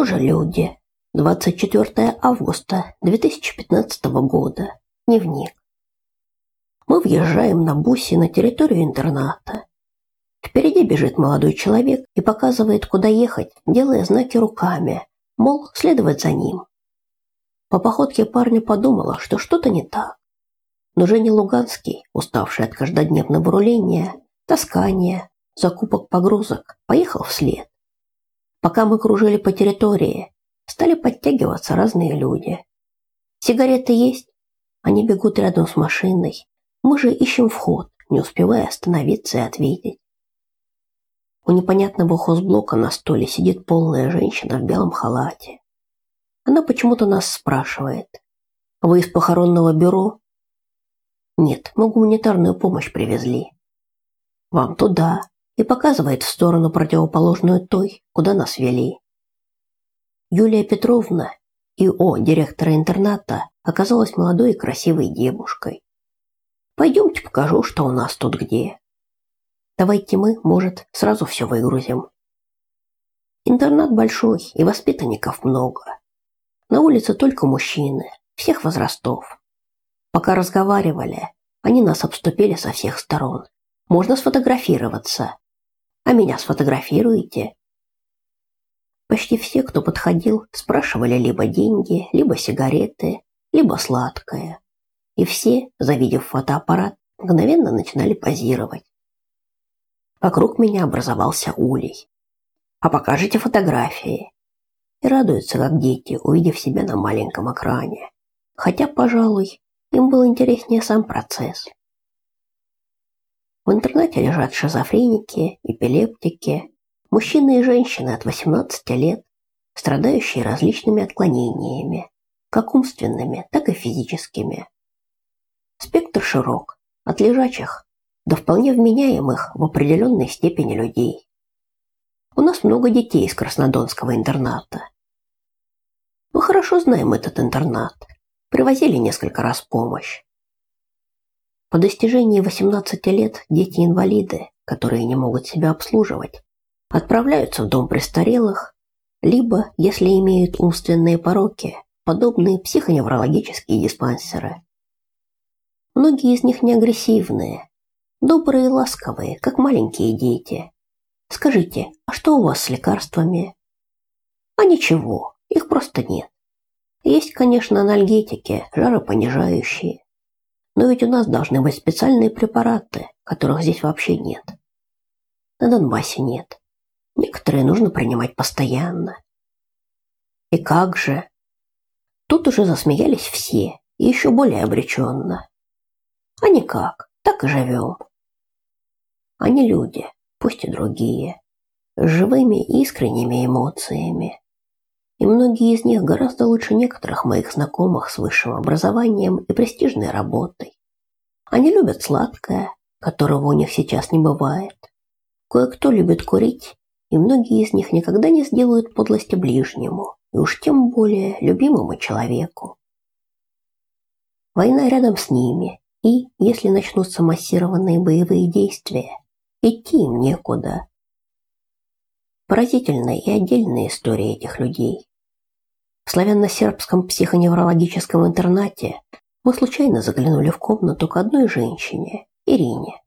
Тоже люди. 24 августа 2015 года. Дневник. Мы въезжаем на бусе на территорию интерната. Впереди бежит молодой человек и показывает, куда ехать, делая знаки руками, мол, следовать за ним. По походке парня подумала, что что-то не так. Но Женя Луганский, уставший от каждодневного руления, таскания, закупок погрузок, поехал вслед. Пока мы кружили по территории, стали подтягиваться разные люди. Сигареты есть? Они бегут рядом с машиной. Мы же ищем вход, не успевая остановиться и ответить. У непонятного хозблока на столе сидит полная женщина в белом халате. Она почему-то нас спрашивает. «Вы из похоронного бюро?» «Нет, мы гуманитарную помощь привезли». «Вам туда», и показывает в сторону противоположную той, куда нас вели. Юлия Петровна, ИО директора интерната, оказалась молодой и красивой девушкой. Пойдемте покажу, что у нас тут где. Давайте мы, может, сразу все выгрузим. Интернат большой и воспитанников много. На улице только мужчины, всех возрастов. Пока разговаривали, они нас обступили со всех сторон. Можно сфотографироваться. А меня сфотографируете? Почти все, кто подходил, спрашивали либо деньги, либо сигареты, либо сладкое. И все, завидев фотоаппарат, мгновенно начинали позировать. Вокруг меня образовался улей. А покажите фотографии. И радуются, как дети, увидев себя на маленьком экране. Хотя, пожалуй, им был интереснее сам процесс. В интернете лежат шизофреники, эпилептики, мужчины и женщины от 18 лет, страдающие различными отклонениями, как умственными, так и физическими. Спектр широк, от лежачих до вполне вменяемых в определенной степени людей. У нас много детей из Краснодонского интерната. Мы хорошо знаем этот интернат. Привозили несколько раз помощь. По достижении 18 лет дети-инвалиды, которые не могут себя обслуживать, отправляются в дом престарелых, либо, если имеют умственные пороки, подобные психоневрологические диспансеры. Многие из них не агрессивные, Добрые и ласковые, как маленькие дети. Скажите, а что у вас с лекарствами? А ничего, их просто нет. Есть, конечно, анальгетики, жаропонижающие. Но ведь у нас должны быть специальные препараты, которых здесь вообще нет. На Донбассе нет. Некоторые нужно принимать постоянно. И как же? Тут уже засмеялись все, и еще более обреченно. А никак, так и живем. Они люди, пусть и другие, с живыми искренними эмоциями. И многие из них гораздо лучше некоторых моих знакомых с высшим образованием и престижной работой. Они любят сладкое, которого у них сейчас не бывает. Кое-кто любит курить, и многие из них никогда не сделают подлости ближнему, и уж тем более любимому человеку. Война рядом с ними, и, если начнутся массированные боевые действия, Идти им некуда. Поразительная и отдельная история этих людей. В славяно-сербском психоневрологическом интернате мы случайно заглянули в комнату к одной женщине, Ирине.